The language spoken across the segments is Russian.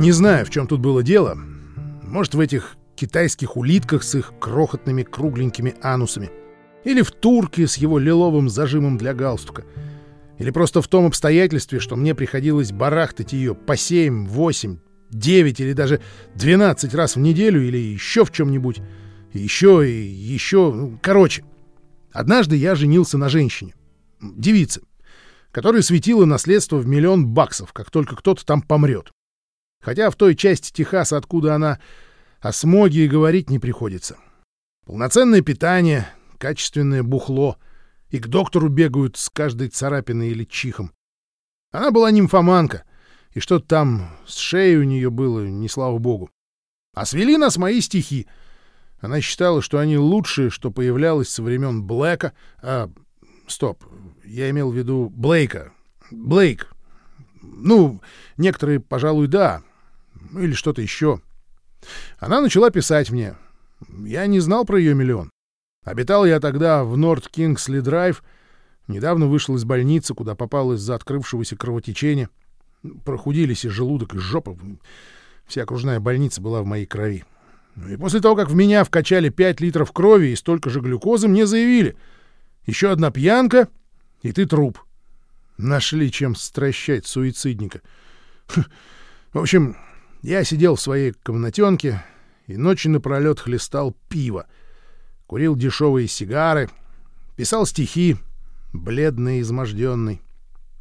Не знаю, в чем тут было дело. Может, в этих китайских улитках с их крохотными кругленькими анусами. Или в турке с его лиловым зажимом для галстука. Или просто в том обстоятельстве, что мне приходилось барахтать ее по 7, 8, 9 или даже 12 раз в неделю или еще в чем-нибудь. Еще, и еще... Ну, короче, однажды я женился на женщине, девице, которая светила наследство в миллион баксов, как только кто-то там помрет. Хотя в той части Техаса, откуда она, о смоге и говорить не приходится. Полноценное питание, качественное бухло, и к доктору бегают с каждой царапиной или чихом. Она была нимфоманка, и что-то там с шеей у нее было, не слава богу. А свели нас мои стихи. Она считала, что они лучшие, что появлялось со времен Блэка. А, стоп, я имел в виду Блейка. Блейк. Ну, некоторые, пожалуй, да. Или что-то еще. Она начала писать мне. Я не знал про ее миллион. Обитал я тогда в Норт Кингсли Драйв. Недавно вышел из больницы, куда попал из-за открывшегося кровотечения. Прохудились и желудок, и жопа. Вся окружная больница была в моей крови. Ну и после того, как в меня вкачали 5 литров крови и столько же глюкозы, мне заявили. Еще одна пьянка, и ты труп. Нашли чем стращать суицидника. В общем, я сидел в своей комнатенке и ночи напролет хлестал пиво, курил дешевые сигары, писал стихи, бледный и изможденный,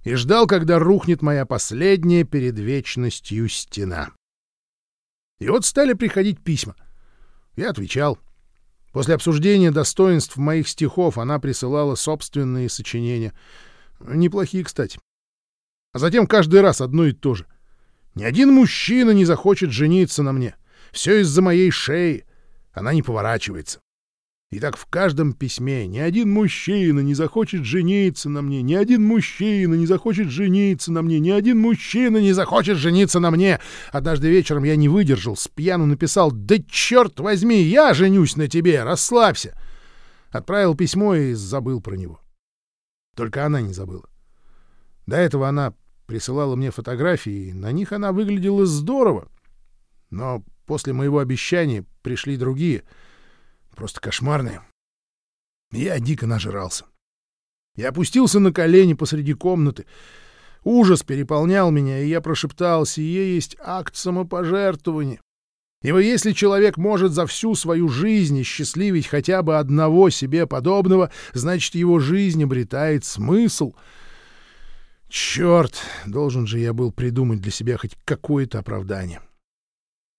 и ждал, когда рухнет моя последняя перед вечностью стена. И вот стали приходить письма. Я отвечал. После обсуждения достоинств моих стихов она присылала собственные сочинения. Неплохие, кстати. А затем каждый раз одно и то же — ни один мужчина не захочет жениться на мне. Все из-за моей шеи. Она не поворачивается. И так в каждом письме ни один мужчина не захочет жениться на мне, ни один мужчина не захочет жениться на мне, ни один мужчина не захочет жениться на мне. Однажды вечером я не выдержал, с пьяну написал «Да черт возьми, я женюсь на тебе, расслабься!» Отправил письмо и забыл про него. Только она не забыла. До этого она присылала мне фотографии, на них она выглядела здорово. Но после моего обещания пришли другие, просто кошмарные. Я дико нажрался. Я опустился на колени посреди комнаты. Ужас переполнял меня, и я прошептал, сие есть акт самопожертвования. Ибо если человек может за всю свою жизнь счастливить хотя бы одного себе подобного, значит, его жизнь обретает смысл — Черт, должен же я был придумать для себя хоть какое-то оправдание.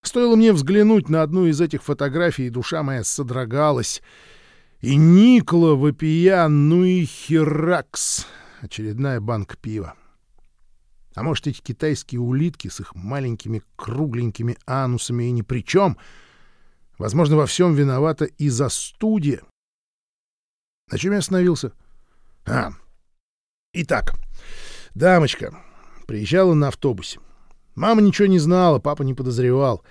Стоило мне взглянуть на одну из этих фотографий, и душа моя содрогалась. И Никла вопия, ну и херакс, очередная банка пива. А может, эти китайские улитки с их маленькими кругленькими анусами и ни при чем? Возможно, во всем виновата и застудия. На чем я остановился? А, итак, Дамочка приезжала на автобусе. Мама ничего не знала, папа не подозревал.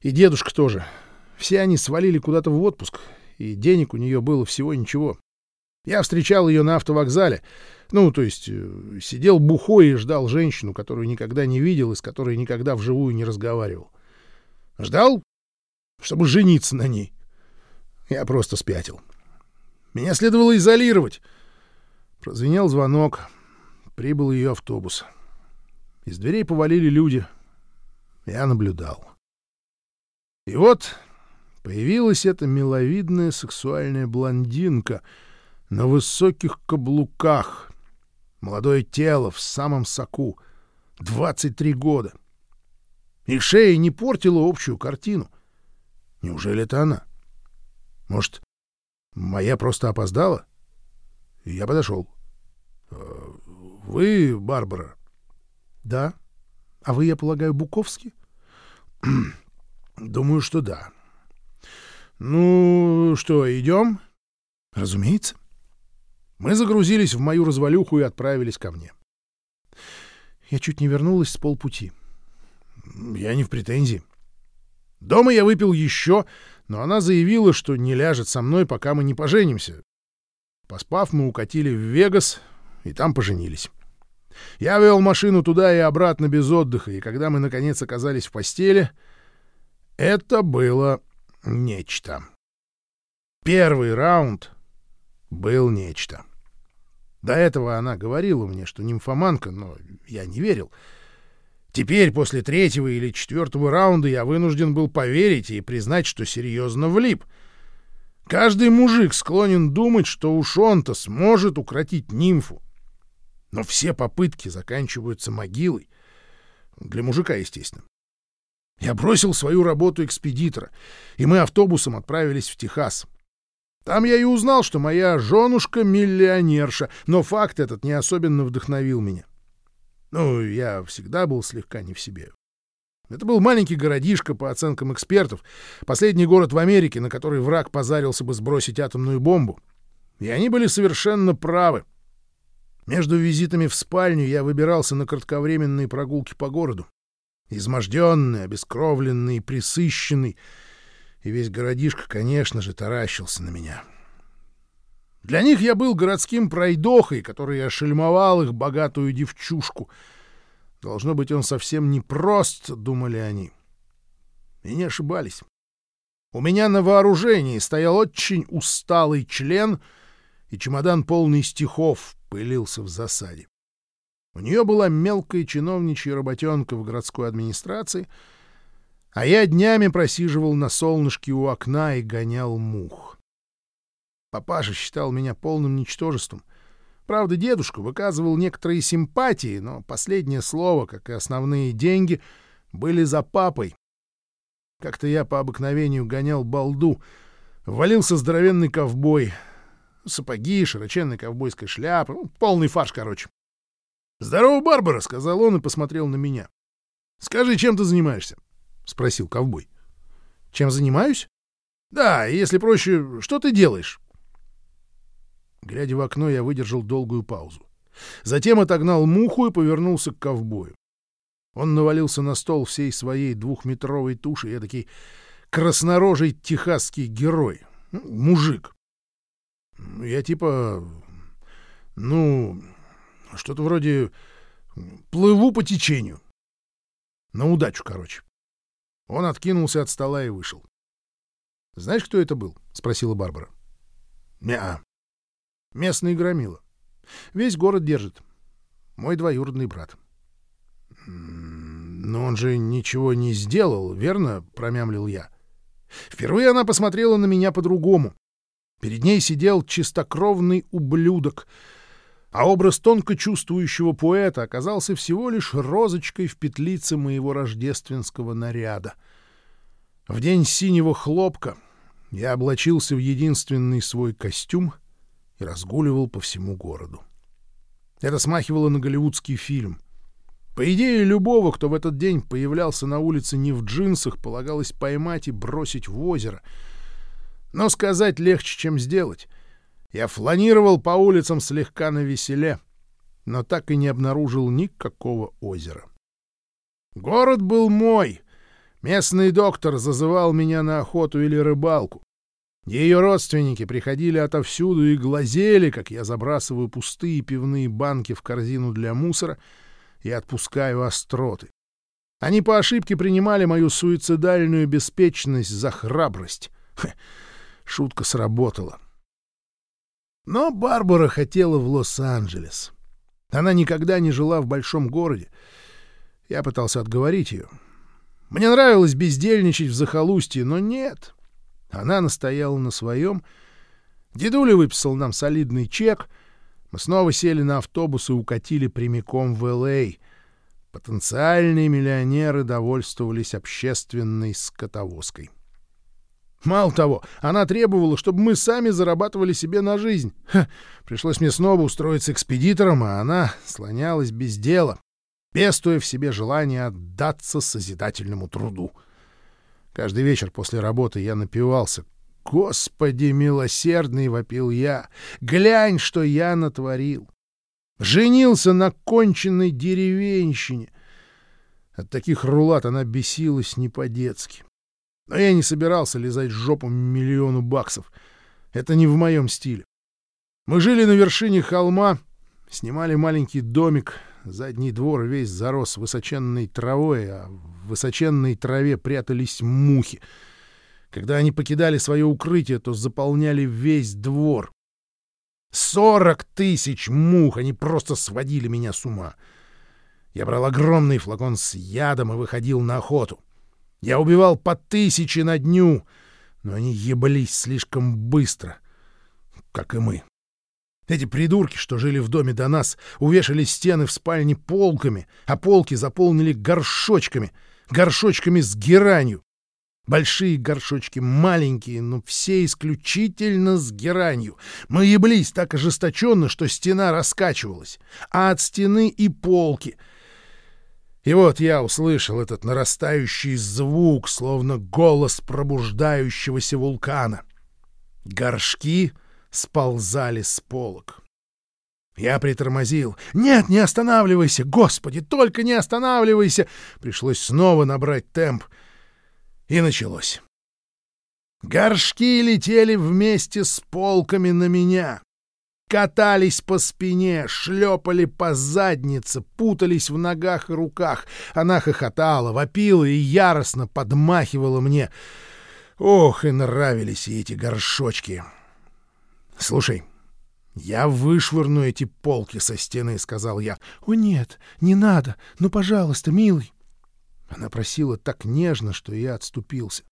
И дедушка тоже. Все они свалили куда-то в отпуск, и денег у нее было всего ничего. Я встречал ее на автовокзале. Ну, то есть, э, сидел бухой и ждал женщину, которую никогда не видел и с которой никогда вживую не разговаривал. Ждал, чтобы жениться на ней. Я просто спятил. Меня следовало изолировать. Прозвенел звонок. Прибыл ее автобус. Из дверей повалили люди. Я наблюдал. И вот появилась эта миловидная сексуальная блондинка на высоких каблуках. Молодое тело в самом соку. 23 года. И шея не портила общую картину. Неужели это она? Может, моя просто опоздала? Я подошел. Вы, Барбара? Да. А вы, я полагаю, Буковский? Думаю, что да. Ну что, идем? Разумеется. Мы загрузились в мою развалюху и отправились ко мне. Я чуть не вернулась с полпути. Я не в претензии. Дома я выпил еще, но она заявила, что не ляжет со мной, пока мы не поженимся. Поспав, мы укатили в Вегас, и там поженились. Я вел машину туда и обратно без отдыха, и когда мы, наконец, оказались в постели, это было нечто. Первый раунд был нечто. До этого она говорила мне, что нимфоманка, но я не верил. Теперь, после третьего или четвертого раунда, я вынужден был поверить и признать, что серьезно влип. Каждый мужик склонен думать, что уж он-то сможет укротить нимфу. Но все попытки заканчиваются могилой. Для мужика, естественно. Я бросил свою работу экспедитора, и мы автобусом отправились в Техас. Там я и узнал, что моя женушка — миллионерша, но факт этот не особенно вдохновил меня. Ну, я всегда был слегка не в себе. Это был маленький городишко, по оценкам экспертов, последний город в Америке, на который враг позарился бы сбросить атомную бомбу. И они были совершенно правы. Между визитами в спальню я выбирался на кратковременные прогулки по городу. Изможденный, обескровленный, присыщенный. И весь городишко, конечно же, таращился на меня. Для них я был городским пройдохой, который ошельмовал их богатую девчушку. Должно быть, он совсем непрост, — думали они. И не ошибались. У меня на вооружении стоял очень усталый член, и чемодан полный стихов пылился в засаде. У нее была мелкая чиновничья работенка в городской администрации, а я днями просиживал на солнышке у окна и гонял мух. Папаша считал меня полным ничтожеством. Правда, дедушка выказывал некоторые симпатии, но последнее слово, как и основные деньги, были за папой. Как-то я по обыкновению гонял балду. Ввалился здоровенный ковбой. Сапоги, широченная ковбойская шляпа. Ну, полный фарш, короче. «Здорово, Барбара!» — сказал он и посмотрел на меня. «Скажи, чем ты занимаешься?» — спросил ковбой. «Чем занимаюсь?» «Да, если проще, что ты делаешь?» Глядя в окно, я выдержал долгую паузу. Затем отогнал муху и повернулся к ковбою. Он навалился на стол всей своей двухметровой тушей, эдакий краснорожий техасский герой, ну, мужик. Я типа, ну, что-то вроде плыву по течению. На удачу, короче. Он откинулся от стола и вышел. «Знаешь, кто это был?» — спросила Барбара. «Не-а. Местный громила. Весь город держит. Мой двоюродный брат. «Но он же ничего не сделал, верно?» — промямлил я. Впервые она посмотрела на меня по-другому. Перед ней сидел чистокровный ублюдок, а образ тонко чувствующего поэта оказался всего лишь розочкой в петлице моего рождественского наряда. В день синего хлопка я облачился в единственный свой костюм — и разгуливал по всему городу. Это смахивало на голливудский фильм. По идее, любого, кто в этот день появлялся на улице не в джинсах, полагалось поймать и бросить в озеро. Но сказать легче, чем сделать. Я фланировал по улицам слегка на веселе, но так и не обнаружил никакого озера. Город был мой. Местный доктор зазывал меня на охоту или рыбалку. Ее родственники приходили отовсюду и глазели, как я забрасываю пустые пивные банки в корзину для мусора и отпускаю остроты. Они по ошибке принимали мою суицидальную беспечность за храбрость. Шутка сработала. Но Барбара хотела в Лос-Анджелес. Она никогда не жила в большом городе. Я пытался отговорить ее. Мне нравилось бездельничать в захолустье, но нет. Она настояла на своем. Дедуля выписал нам солидный чек. Мы снова сели на автобус и укатили прямиком в Л.А. Потенциальные миллионеры довольствовались общественной скотовозкой. Мало того, она требовала, чтобы мы сами зарабатывали себе на жизнь. Ха, пришлось мне снова устроиться экспедитором, а она слонялась без дела, пестуя в себе желание отдаться созидательному труду. Каждый вечер после работы я напивался. «Господи милосердный!» — вопил я. «Глянь, что я натворил!» Женился на конченной деревенщине. От таких рулат она бесилась не по-детски. Но я не собирался лизать жопу миллиону баксов. Это не в моем стиле. Мы жили на вершине холма, снимали маленький домик, Задний двор весь зарос высоченной травой, а в высоченной траве прятались мухи. Когда они покидали свое укрытие, то заполняли весь двор. Сорок тысяч мух! Они просто сводили меня с ума. Я брал огромный флакон с ядом и выходил на охоту. Я убивал по тысяче на дню, но они еблись слишком быстро, как и мы. Эти придурки, что жили в доме до нас, увешали стены в спальне полками, а полки заполнили горшочками, горшочками с геранью. Большие горшочки, маленькие, но все исключительно с геранью. Мы еблись так ожесточенно, что стена раскачивалась, а от стены и полки. И вот я услышал этот нарастающий звук, словно голос пробуждающегося вулкана. Горшки — сползали с полок. Я притормозил. «Нет, не останавливайся! Господи, только не останавливайся!» Пришлось снова набрать темп. И началось. Горшки летели вместе с полками на меня. Катались по спине, шлепали по заднице, путались в ногах и руках. Она хохотала, вопила и яростно подмахивала мне. Ох, и нравились эти горшочки. «Слушай, я вышвырну эти полки со стены», — сказал я. «О, нет, не надо. Ну, пожалуйста, милый». Она просила так нежно, что я отступился.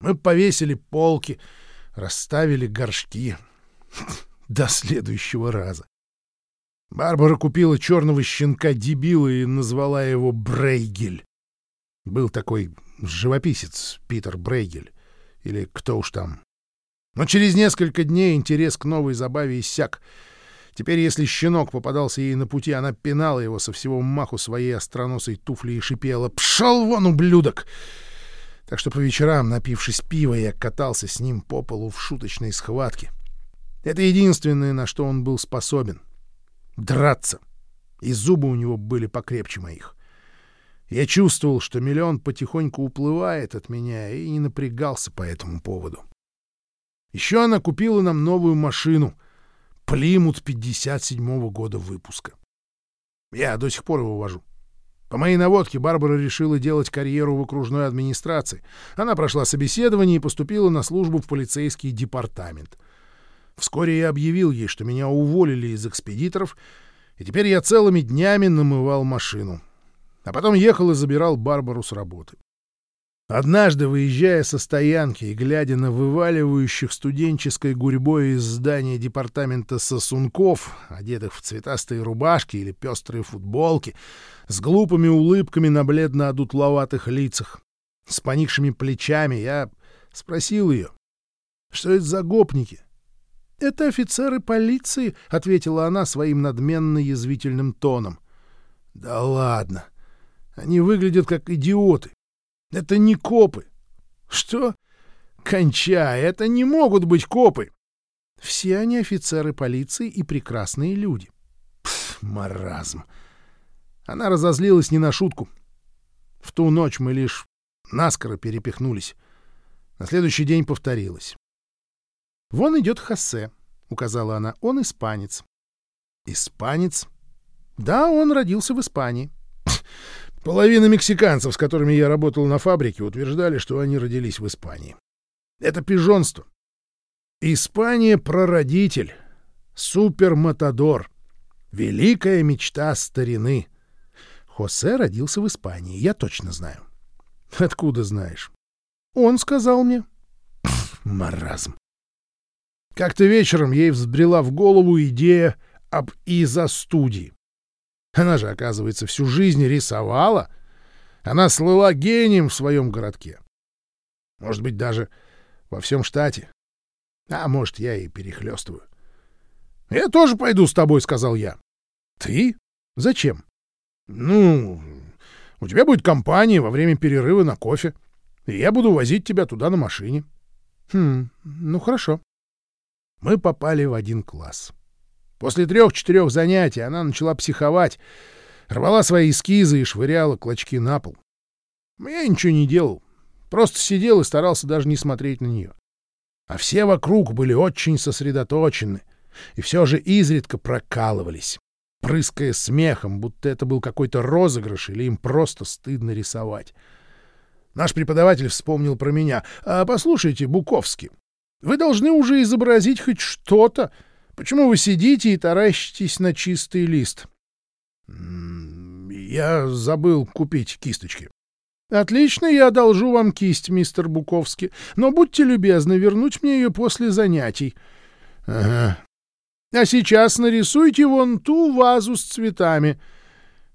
Мы повесили полки, расставили горшки. До следующего раза. Барбара купила черного щенка-дебила и назвала его Брейгель. Был такой живописец Питер Брейгель, или кто уж там, но через несколько дней интерес к новой забаве иссяк. Теперь, если щенок попадался ей на пути, она пинала его со всего маху своей остроносой туфли и шипела «Пшел вон, ублюдок!» Так что по вечерам, напившись пива, я катался с ним по полу в шуточной схватке. Это единственное, на что он был способен — драться. И зубы у него были покрепче моих. Я чувствовал, что миллион потихоньку уплывает от меня, и не напрягался по этому поводу. Еще она купила нам новую машину — Плимут 57-го года выпуска. Я до сих пор его вожу. По моей наводке Барбара решила делать карьеру в окружной администрации. Она прошла собеседование и поступила на службу в полицейский департамент. Вскоре я объявил ей, что меня уволили из экспедиторов, и теперь я целыми днями намывал машину. А потом ехал и забирал Барбару с работы. Однажды, выезжая со стоянки и глядя на вываливающих студенческой гурьбой из здания департамента сосунков, одетых в цветастые рубашки или пестрые футболки, с глупыми улыбками на бледно-одутловатых лицах, с поникшими плечами, я спросил ее, что это за гопники? — Это офицеры полиции, — ответила она своим надменно-язвительным тоном. — Да ладно. Они выглядят как идиоты. Это не копы. Что? Кончай, это не могут быть копы. Все они офицеры полиции и прекрасные люди. Пф, маразм. Она разозлилась не на шутку. В ту ночь мы лишь наскоро перепихнулись. На следующий день повторилось. «Вон идет Хосе», — указала она. «Он испанец». «Испанец?» «Да, он родился в Испании». Половина мексиканцев, с которыми я работал на фабрике, утверждали, что они родились в Испании. Это пижонство. Испания — прародитель, суперматадор, великая мечта старины. Хосе родился в Испании, я точно знаю. Откуда знаешь? Он сказал мне. Пфф, маразм. Как-то вечером ей взбрела в голову идея об изо-студии. Она же, оказывается, всю жизнь рисовала. Она слыла гением в своем городке. Может быть, даже во всем штате. А может, я и перехлестываю. — Я тоже пойду с тобой, — сказал я. — Ты? Зачем? — Ну, у тебя будет компания во время перерыва на кофе, и я буду возить тебя туда на машине. — Хм, ну хорошо. Мы попали в один класс. После трех-четырех занятий она начала психовать, рвала свои эскизы и швыряла клочки на пол. Я ничего не делал, просто сидел и старался даже не смотреть на нее. А все вокруг были очень сосредоточены и все же изредка прокалывались. прыская смехом, будто это был какой-то розыгрыш или им просто стыдно рисовать. Наш преподаватель вспомнил про меня. «А послушайте, Буковский, вы должны уже изобразить хоть что-то. Почему вы сидите и таращитесь на чистый лист?» «Я забыл купить кисточки». «Отлично, я одолжу вам кисть, мистер Буковский, но будьте любезны вернуть мне ее после занятий». «Ага». «А сейчас нарисуйте вон ту вазу с цветами».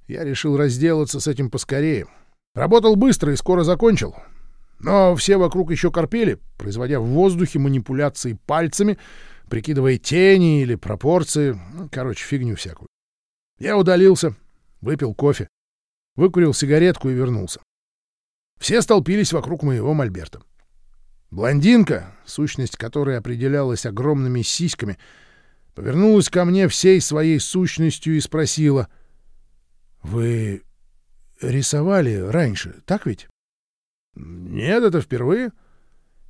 Я решил разделаться с этим поскорее. Работал быстро и скоро закончил. Но все вокруг еще корпели, производя в воздухе манипуляции пальцами, прикидывая тени или пропорции, ну, короче, фигню всякую. Я удалился, выпил кофе, выкурил сигаретку и вернулся. Все столпились вокруг моего мольберта. Блондинка, сущность которой определялась огромными сиськами, повернулась ко мне всей своей сущностью и спросила, «Вы рисовали раньше, так ведь?» «Нет, это впервые.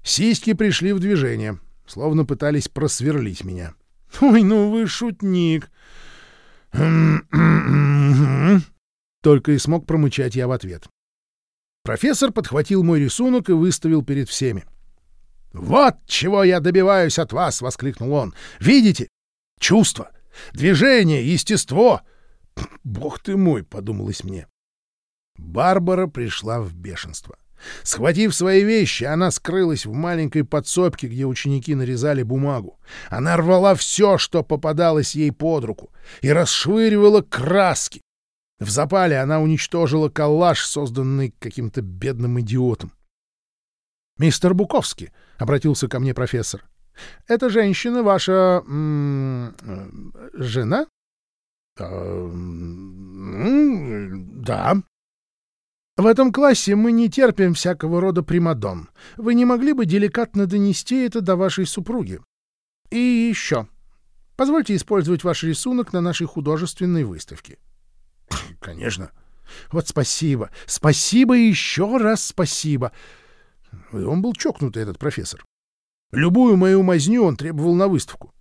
Сиськи пришли в движение, словно пытались просверлить меня». «Ой, ну вы шутник!» Только и смог промычать я в ответ. Профессор подхватил мой рисунок и выставил перед всеми. «Вот чего я добиваюсь от вас!» — воскликнул он. «Видите? Чувство, движение, естество!» «Бог ты мой!» — подумалось мне. Барбара пришла в бешенство. Схватив свои вещи, она скрылась в маленькой подсобке, где ученики нарезали бумагу. Она рвала все, что попадалось ей под руку, и расшвыривала краски. В запале она уничтожила коллаж, созданный каким-то бедным идиотом. «Мистер Буковский», — обратился ко мне профессор, — «эта женщина ваша... -м, жена?» «Э, «Да», в этом классе мы не терпим всякого рода примадон. Вы не могли бы деликатно донести это до вашей супруги? И еще. Позвольте использовать ваш рисунок на нашей художественной выставке. Конечно. Вот спасибо. Спасибо и еще раз спасибо. Он был чокнутый, этот профессор. Любую мою мазню он требовал на выставку.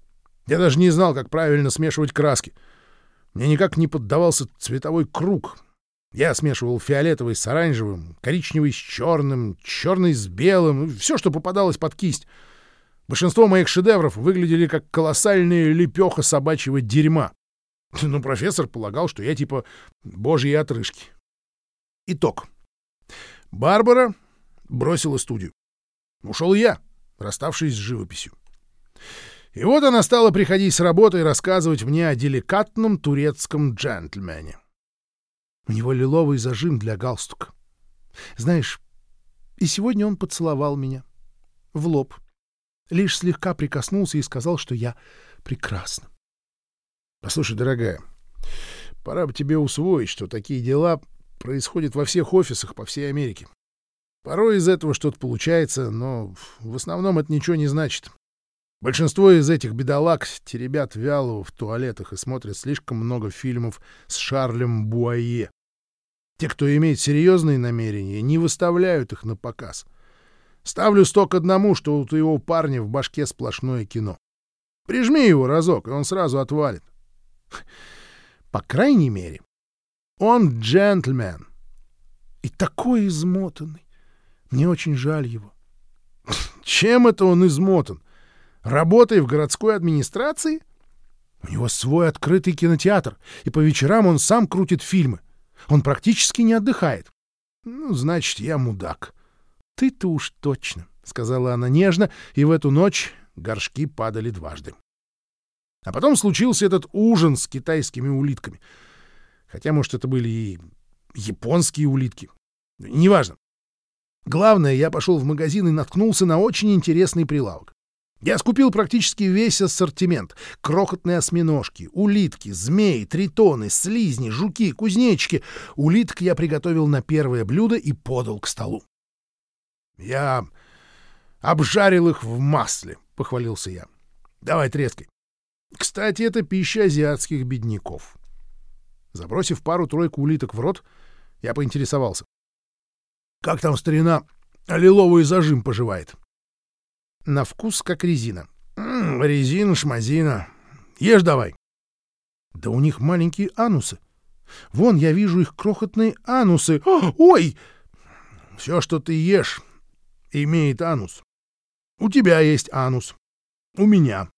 Я даже не знал, как правильно смешивать краски. Мне никак не поддавался цветовой круг, я смешивал фиолетовый с оранжевым, коричневый с черным, черный с белым, все, что попадалось под кисть. Большинство моих шедевров выглядели как колоссальная лепеха собачьего дерьма. Но профессор полагал, что я типа божьи отрыжки. Итог. Барбара бросила студию. Ушел я, расставшись с живописью. И вот она стала приходить с работы и рассказывать мне о деликатном турецком джентльмене. У него лиловый зажим для галстука. Знаешь, и сегодня он поцеловал меня. В лоб. Лишь слегка прикоснулся и сказал, что я прекрасна. Послушай, дорогая, пора бы тебе усвоить, что такие дела происходят во всех офисах по всей Америке. Порой из этого что-то получается, но в основном это ничего не значит. Большинство из этих бедолаг теребят вяло в туалетах и смотрят слишком много фильмов с Шарлем Буае. Те, кто имеет серьезные намерения, не выставляют их на показ. Ставлю сто к одному, что у твоего парня в башке сплошное кино. Прижми его разок, и он сразу отвалит. По крайней мере, он джентльмен. И такой измотанный. Мне очень жаль его. Чем это он измотан? Работой в городской администрации? У него свой открытый кинотеатр, и по вечерам он сам крутит фильмы. Он практически не отдыхает. Ну, значит, я мудак. Ты-то уж точно, — сказала она нежно, и в эту ночь горшки падали дважды. А потом случился этот ужин с китайскими улитками. Хотя, может, это были и японские улитки. Неважно. Главное, я пошел в магазин и наткнулся на очень интересный прилавок. Я скупил практически весь ассортимент. Крохотные осьминожки, улитки, змеи, тритоны, слизни, жуки, кузнечики. Улиток я приготовил на первое блюдо и подал к столу. Я обжарил их в масле, — похвалился я. Давай трескай. Кстати, это пища азиатских бедняков. Забросив пару-тройку улиток в рот, я поинтересовался. — Как там старина лиловый зажим поживает? — на вкус как резина. М -м, резина, шмазина. Ешь давай. Да у них маленькие анусы. Вон, я вижу их крохотные анусы. О, ой! Все, что ты ешь, имеет анус. У тебя есть анус. У меня.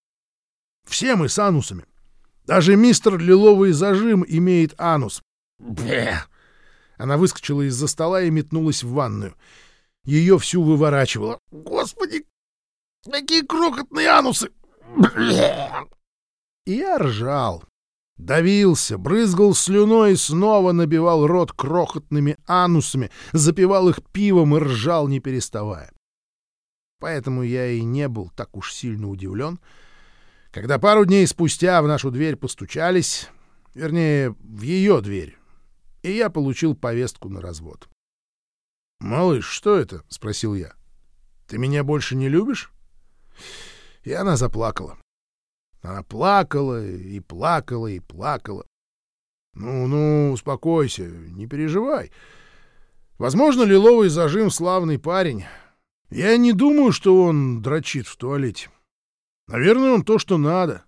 Все мы с анусами. Даже мистер Лиловый зажим имеет анус. Бе! Она выскочила из-за стола и метнулась в ванную. Ее всю выворачивало. Господи, какие крохотные анусы! И я ржал. Давился, брызгал слюной и снова набивал рот крохотными анусами, запивал их пивом и ржал, не переставая. Поэтому я и не был так уж сильно удивлен, когда пару дней спустя в нашу дверь постучались, вернее, в ее дверь, и я получил повестку на развод. «Малыш, что это?» — спросил я. «Ты меня больше не любишь?» И она заплакала. Она плакала и плакала и плакала. «Ну-ну, успокойся, не переживай. Возможно, лиловый зажим — славный парень. Я не думаю, что он дрочит в туалете. Наверное, он то, что надо.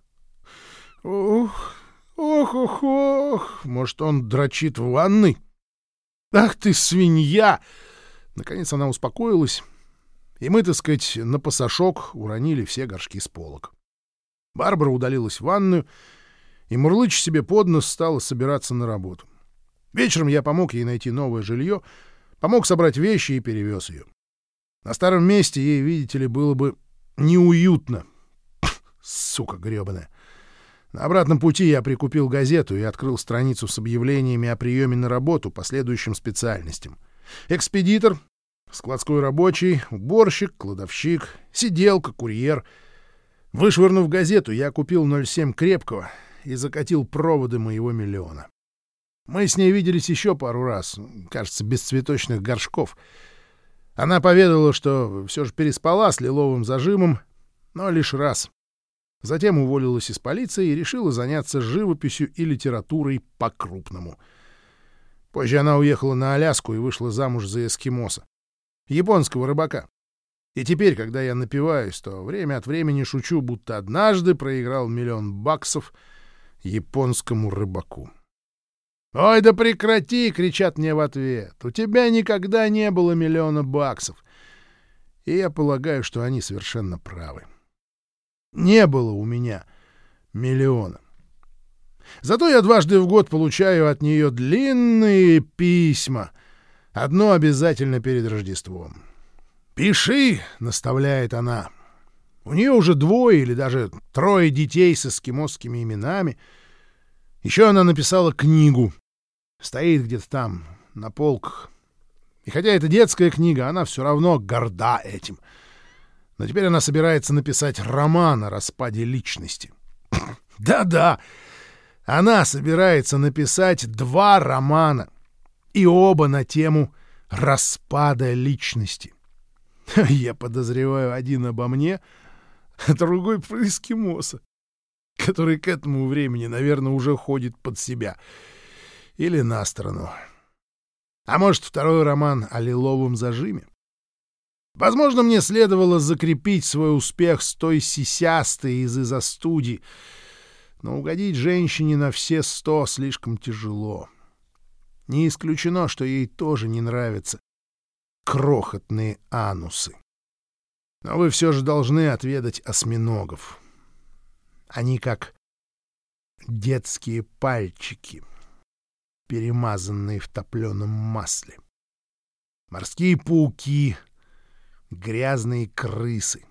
Ох, ох, ох, ох. Может, он дрочит в ванной? Ах ты, свинья!» Наконец она успокоилась, и мы, так сказать, на пасашок уронили все горшки с полок. Барбара удалилась в ванную, и, мурлыча себе под нос, стала собираться на работу. Вечером я помог ей найти новое жилье, помог собрать вещи и перевез ее. На старом месте ей, видите ли, было бы неуютно. Сука гребаная. На обратном пути я прикупил газету и открыл страницу с объявлениями о приеме на работу по следующим специальностям. Экспедитор, складской рабочий, уборщик, кладовщик, сиделка, курьер — Вышвырнув газету, я купил 0,7 крепкого и закатил проводы моего миллиона. Мы с ней виделись еще пару раз, кажется, без цветочных горшков. Она поведала, что все же переспала с лиловым зажимом, но лишь раз. Затем уволилась из полиции и решила заняться живописью и литературой по-крупному. Позже она уехала на Аляску и вышла замуж за эскимоса, японского рыбака. И теперь, когда я напиваюсь, то время от времени шучу, будто однажды проиграл миллион баксов японскому рыбаку. «Ой, да прекрати!» — кричат мне в ответ. «У тебя никогда не было миллиона баксов!» И я полагаю, что они совершенно правы. Не было у меня миллиона. Зато я дважды в год получаю от нее длинные письма. Одно обязательно перед Рождеством. «Пиши!» — наставляет она. У нее уже двое или даже трое детей с эскимосскими именами. Еще она написала книгу. Стоит где-то там, на полках. И хотя это детская книга, она все равно горда этим. Но теперь она собирается написать роман о распаде личности. Да-да, она собирается написать два романа, и оба на тему распада личности. Я подозреваю один обо мне, а другой про эскимоса, который к этому времени, наверное, уже ходит под себя. Или на сторону. А может, второй роман о лиловом зажиме? Возможно, мне следовало закрепить свой успех с той сисястой из из студии, но угодить женщине на все сто слишком тяжело. Не исключено, что ей тоже не нравится крохотные анусы. Но вы все же должны отведать осьминогов. Они как детские пальчики, перемазанные в топленом масле. Морские пауки, грязные крысы.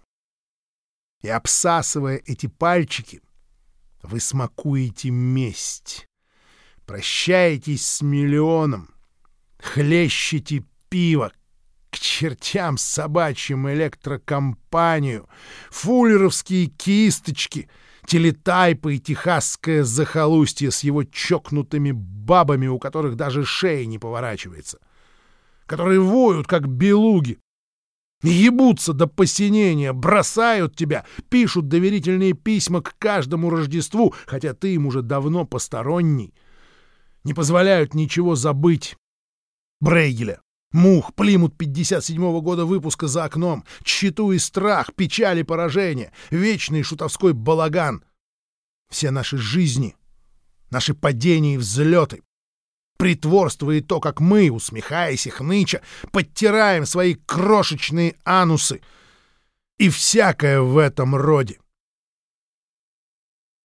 И обсасывая эти пальчики, вы смакуете месть, прощаетесь с миллионом, хлещете пиво, к чертям собачьим электрокомпанию, фуллеровские кисточки, телетайпы и техасское захолустье с его чокнутыми бабами, у которых даже шея не поворачивается, которые воют, как белуги, ебутся до посинения, бросают тебя, пишут доверительные письма к каждому Рождеству, хотя ты им уже давно посторонний, не позволяют ничего забыть. Брейгеля, Мух, Плимут 57-го года выпуска за окном, тщету и страх, печаль и поражение, вечный шутовской балаган. Все наши жизни наши падения и взлеты, притворство и то, как мы, усмехаясь и хныча, подтираем свои крошечные анусы и всякое в этом роде.